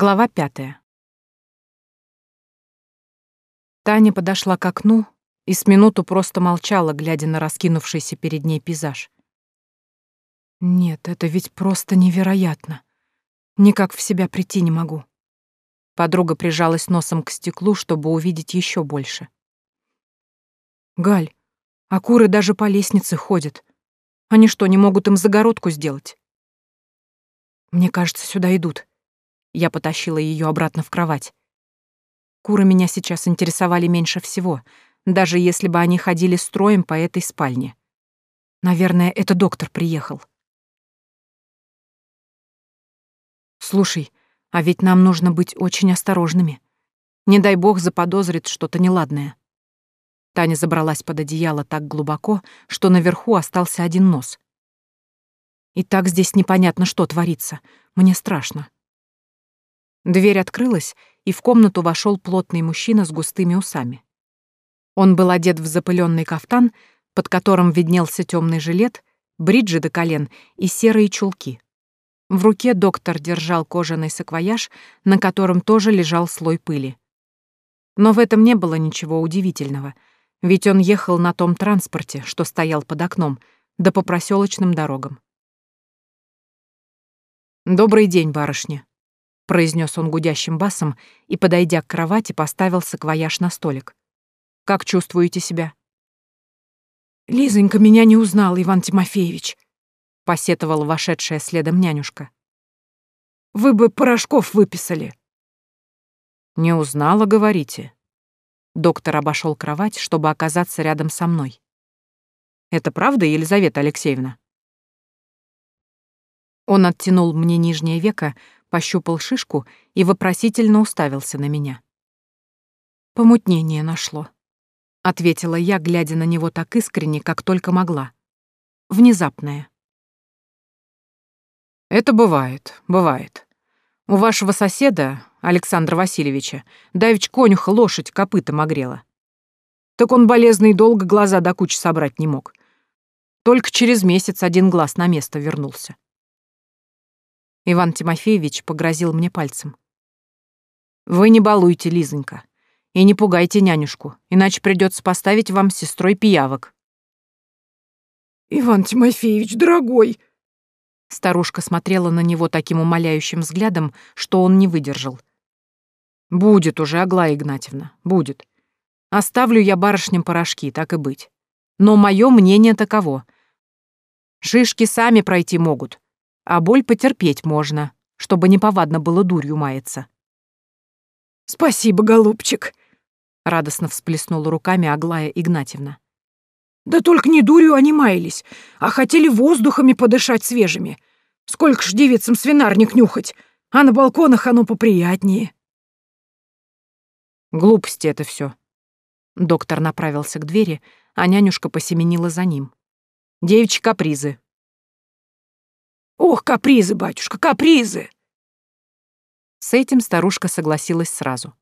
Глава пятая. Таня подошла к окну и с минуту просто молчала, глядя на раскинувшийся перед ней пейзаж. Нет, это ведь просто невероятно. Никак в себя прийти не могу. Подруга прижалась носом к стеклу, чтобы увидеть еще больше. «Галь, а куры даже по лестнице ходят. Они что, не могут им загородку сделать?» «Мне кажется, сюда идут». Я потащила ее обратно в кровать. Куры меня сейчас интересовали меньше всего, даже если бы они ходили строем по этой спальне. Наверное, это доктор приехал. Слушай, а ведь нам нужно быть очень осторожными. Не дай бог заподозрит что-то неладное. Таня забралась под одеяло так глубоко, что наверху остался один нос. И так здесь непонятно, что творится. Мне страшно. Дверь открылась, и в комнату вошел плотный мужчина с густыми усами. Он был одет в запыленный кафтан, под которым виднелся темный жилет, бриджи до колен и серые чулки. В руке доктор держал кожаный саквояж, на котором тоже лежал слой пыли. Но в этом не было ничего удивительного, ведь он ехал на том транспорте, что стоял под окном, да по проселочным дорогам. «Добрый день, барышня», — произнес он гудящим басом и, подойдя к кровати, поставил саквояж на столик. «Как чувствуете себя?» «Лизонька меня не узнал, Иван Тимофеевич», посетовала вошедшая следом нянюшка. Вы бы порошков выписали. Не узнала, говорите. Доктор обошел кровать, чтобы оказаться рядом со мной. Это правда, Елизавета Алексеевна? Он оттянул мне нижнее веко, пощупал шишку и вопросительно уставился на меня. Помутнение нашло, ответила я, глядя на него так искренне, как только могла. Внезапное. Это бывает, бывает. У вашего соседа, Александра Васильевича, давич конюха лошадь копытом огрела. Так он болезный долго глаза до кучи собрать не мог. Только через месяц один глаз на место вернулся. Иван Тимофеевич погрозил мне пальцем. «Вы не балуйте, Лизонька, и не пугайте нянюшку, иначе придется поставить вам с сестрой пиявок». «Иван Тимофеевич, дорогой!» Старушка смотрела на него таким умоляющим взглядом, что он не выдержал. «Будет уже, Аглая Игнатьевна, будет. Оставлю я барышням порошки, так и быть. Но мое мнение таково. Шишки сами пройти могут, а боль потерпеть можно, чтобы неповадно было дурью маяться». «Спасибо, голубчик», — радостно всплеснула руками Аглая Игнатьевна. Да только не дурью они маялись, а хотели воздухами подышать свежими. Сколько ж девицам свинарник нюхать, а на балконах оно поприятнее. Глупости это все. Доктор направился к двери, а нянюшка посеменила за ним. Девичьи капризы. Ох, капризы, батюшка, капризы! С этим старушка согласилась сразу.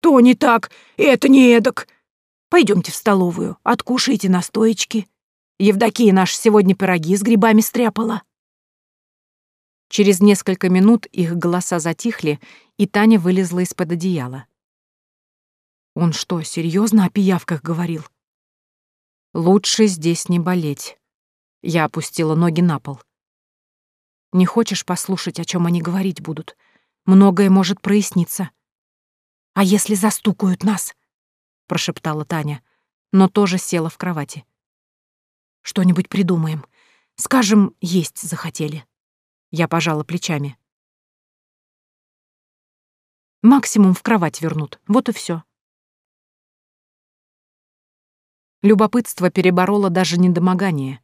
То не так, это не эдак. Пойдемте в столовую, откушайте настоечки. Евдокия наш сегодня пироги с грибами стряпала». Через несколько минут их голоса затихли, и Таня вылезла из-под одеяла. «Он что, серьезно о пиявках говорил?» «Лучше здесь не болеть». Я опустила ноги на пол. «Не хочешь послушать, о чем они говорить будут? Многое может проясниться. А если застукают нас?» прошептала Таня, но тоже села в кровати. Что-нибудь придумаем. Скажем, есть захотели. Я пожала плечами. Максимум в кровать вернут. Вот и все. Любопытство перебороло даже недомогание,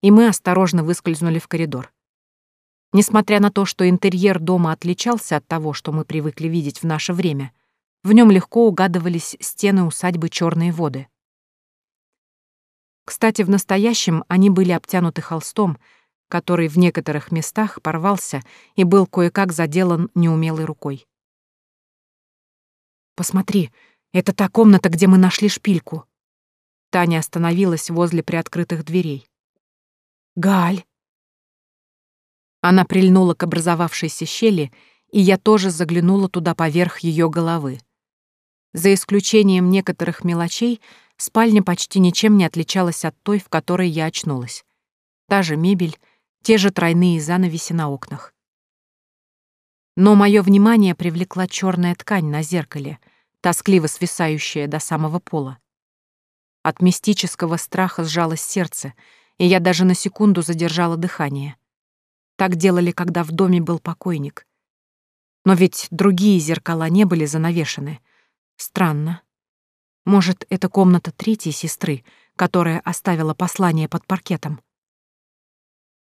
и мы осторожно выскользнули в коридор. Несмотря на то, что интерьер дома отличался от того, что мы привыкли видеть в наше время — в нем легко угадывались стены усадьбы Черные воды. Кстати, в настоящем они были обтянуты холстом, который в некоторых местах порвался и был кое-как заделан неумелой рукой. «Посмотри, это та комната, где мы нашли шпильку». Таня остановилась возле приоткрытых дверей. «Галь!» Она прильнула к образовавшейся щели и я тоже заглянула туда поверх ее головы. За исключением некоторых мелочей, спальня почти ничем не отличалась от той, в которой я очнулась. Та же мебель, те же тройные занавеси на окнах. Но мое внимание привлекла черная ткань на зеркале, тоскливо свисающая до самого пола. От мистического страха сжалось сердце, и я даже на секунду задержала дыхание. Так делали, когда в доме был покойник. Но ведь другие зеркала не были занавешены. Странно. Может, это комната третьей сестры, которая оставила послание под паркетом?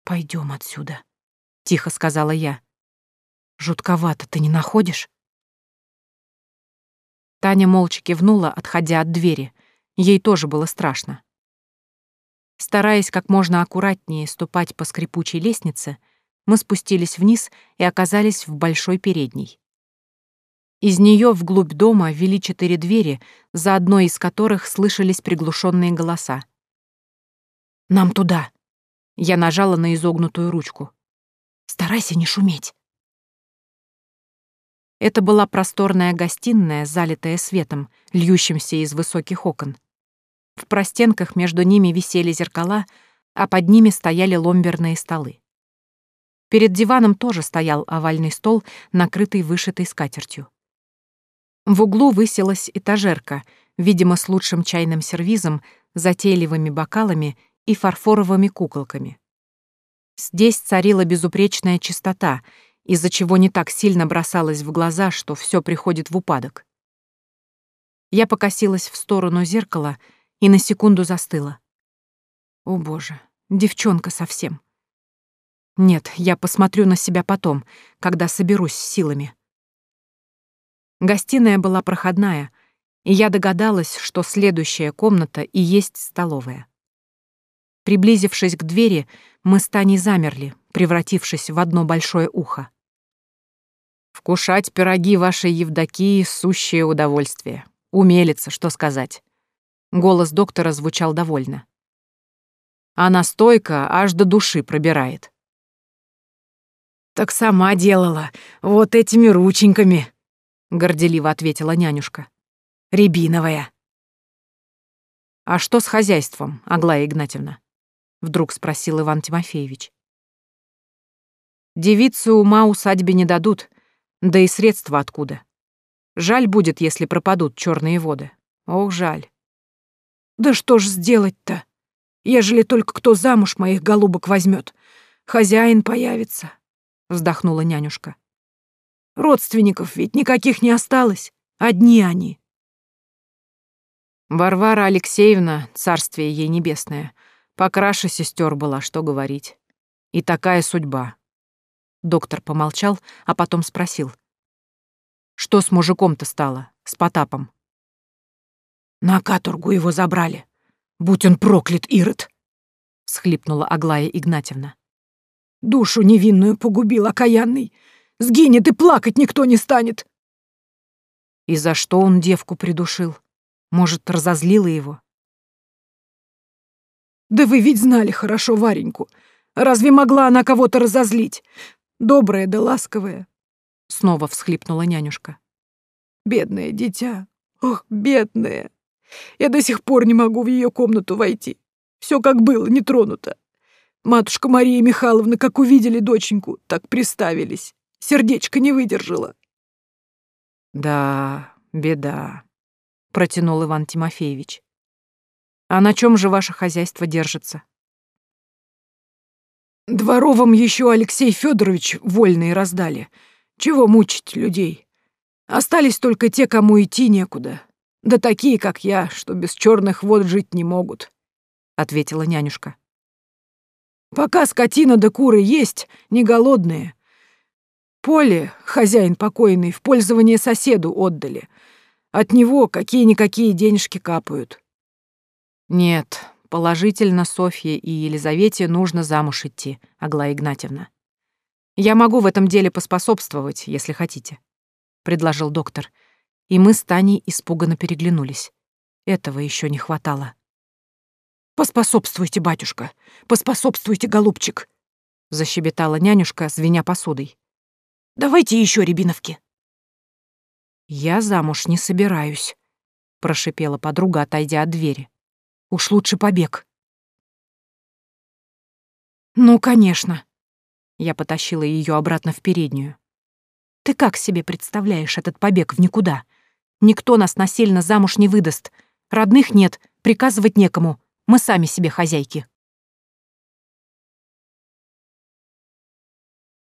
Пойдем отсюда», — тихо сказала я. Жутковато ты не находишь? Таня молча кивнула, отходя от двери. Ей тоже было страшно. Стараясь как можно аккуратнее ступать по скрипучей лестнице, мы спустились вниз и оказались в большой передней. Из нее вглубь дома вели четыре двери, за одной из которых слышались приглушенные голоса. «Нам туда!» Я нажала на изогнутую ручку. «Старайся не шуметь!» Это была просторная гостиная, залитая светом, льющимся из высоких окон. В простенках между ними висели зеркала, а под ними стояли ломберные столы. Перед диваном тоже стоял овальный стол, накрытый вышитой скатертью. В углу высилась этажерка, видимо, с лучшим чайным сервизом, затейливыми бокалами и фарфоровыми куколками. Здесь царила безупречная чистота — из-за чего не так сильно бросалось в глаза, что все приходит в упадок. Я покосилась в сторону зеркала и на секунду застыла. О боже, девчонка совсем. Нет, я посмотрю на себя потом, когда соберусь с силами. Гостиная была проходная, и я догадалась, что следующая комната и есть столовая. Приблизившись к двери, мы с Таней замерли, превратившись в одно большое ухо. «Вкушать пироги вашей Евдокии — сущее удовольствие. Умелица, что сказать». Голос доктора звучал довольно. Она стойка аж до души пробирает. «Так сама делала, вот этими рученьками», — горделиво ответила нянюшка. «Рябиновая». «А что с хозяйством, Аглая Игнатьевна?» — вдруг спросил Иван Тимофеевич. «Девицу ума усадьбе не дадут, да и средства откуда. Жаль будет, если пропадут черные воды. Ох, жаль». «Да что ж сделать-то? Ежели только кто замуж моих голубок возьмет, хозяин появится», — вздохнула нянюшка. «Родственников ведь никаких не осталось, одни они». Варвара Алексеевна, царствие ей небесное, Покраше сестер была, что говорить. И такая судьба. Доктор помолчал, а потом спросил. Что с мужиком-то стало, с Потапом? На каторгу его забрали. Будь он проклят, Ирод! Схлипнула Аглая Игнатьевна. Душу невинную погубил окаянный. Сгинет и плакать никто не станет. И за что он девку придушил? Может, разозлила его? Да вы ведь знали хорошо Вареньку. Разве могла она кого-то разозлить? Добрая да ласковая. Снова всхлипнула нянюшка. Бедное дитя. Ох, бедное. Я до сих пор не могу в ее комнату войти. Все как было, не тронуто. Матушка Мария Михайловна, как увидели доченьку, так приставились. Сердечко не выдержало. Да, беда, протянул Иван Тимофеевич. А на чем же ваше хозяйство держится? Дворовым еще Алексей Федорович вольные раздали. Чего мучить людей? Остались только те, кому идти некуда. Да такие, как я, что без черных вод жить не могут, — ответила нянюшка. Пока скотина да куры есть, не голодные. Поле, хозяин покойный, в пользование соседу отдали. От него какие-никакие денежки капают. Нет, положительно Софье и Елизавете нужно замуж идти, Аглая Игнатьевна. Я могу в этом деле поспособствовать, если хотите, предложил доктор, и мы с Таней испуганно переглянулись. Этого еще не хватало. Поспособствуйте, батюшка, поспособствуйте, голубчик, защебетала нянюшка, звеня посудой. Давайте еще рябиновки». «Я замуж не собираюсь», — прошипела подруга, отойдя от двери. «Уж лучше побег». «Ну, конечно». Я потащила ее обратно в переднюю. «Ты как себе представляешь этот побег в никуда? Никто нас насильно замуж не выдаст. Родных нет, приказывать некому. Мы сами себе хозяйки».